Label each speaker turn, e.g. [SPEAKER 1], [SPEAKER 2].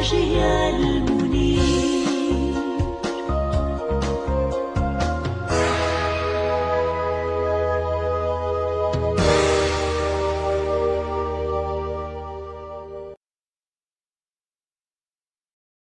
[SPEAKER 1] الغاشية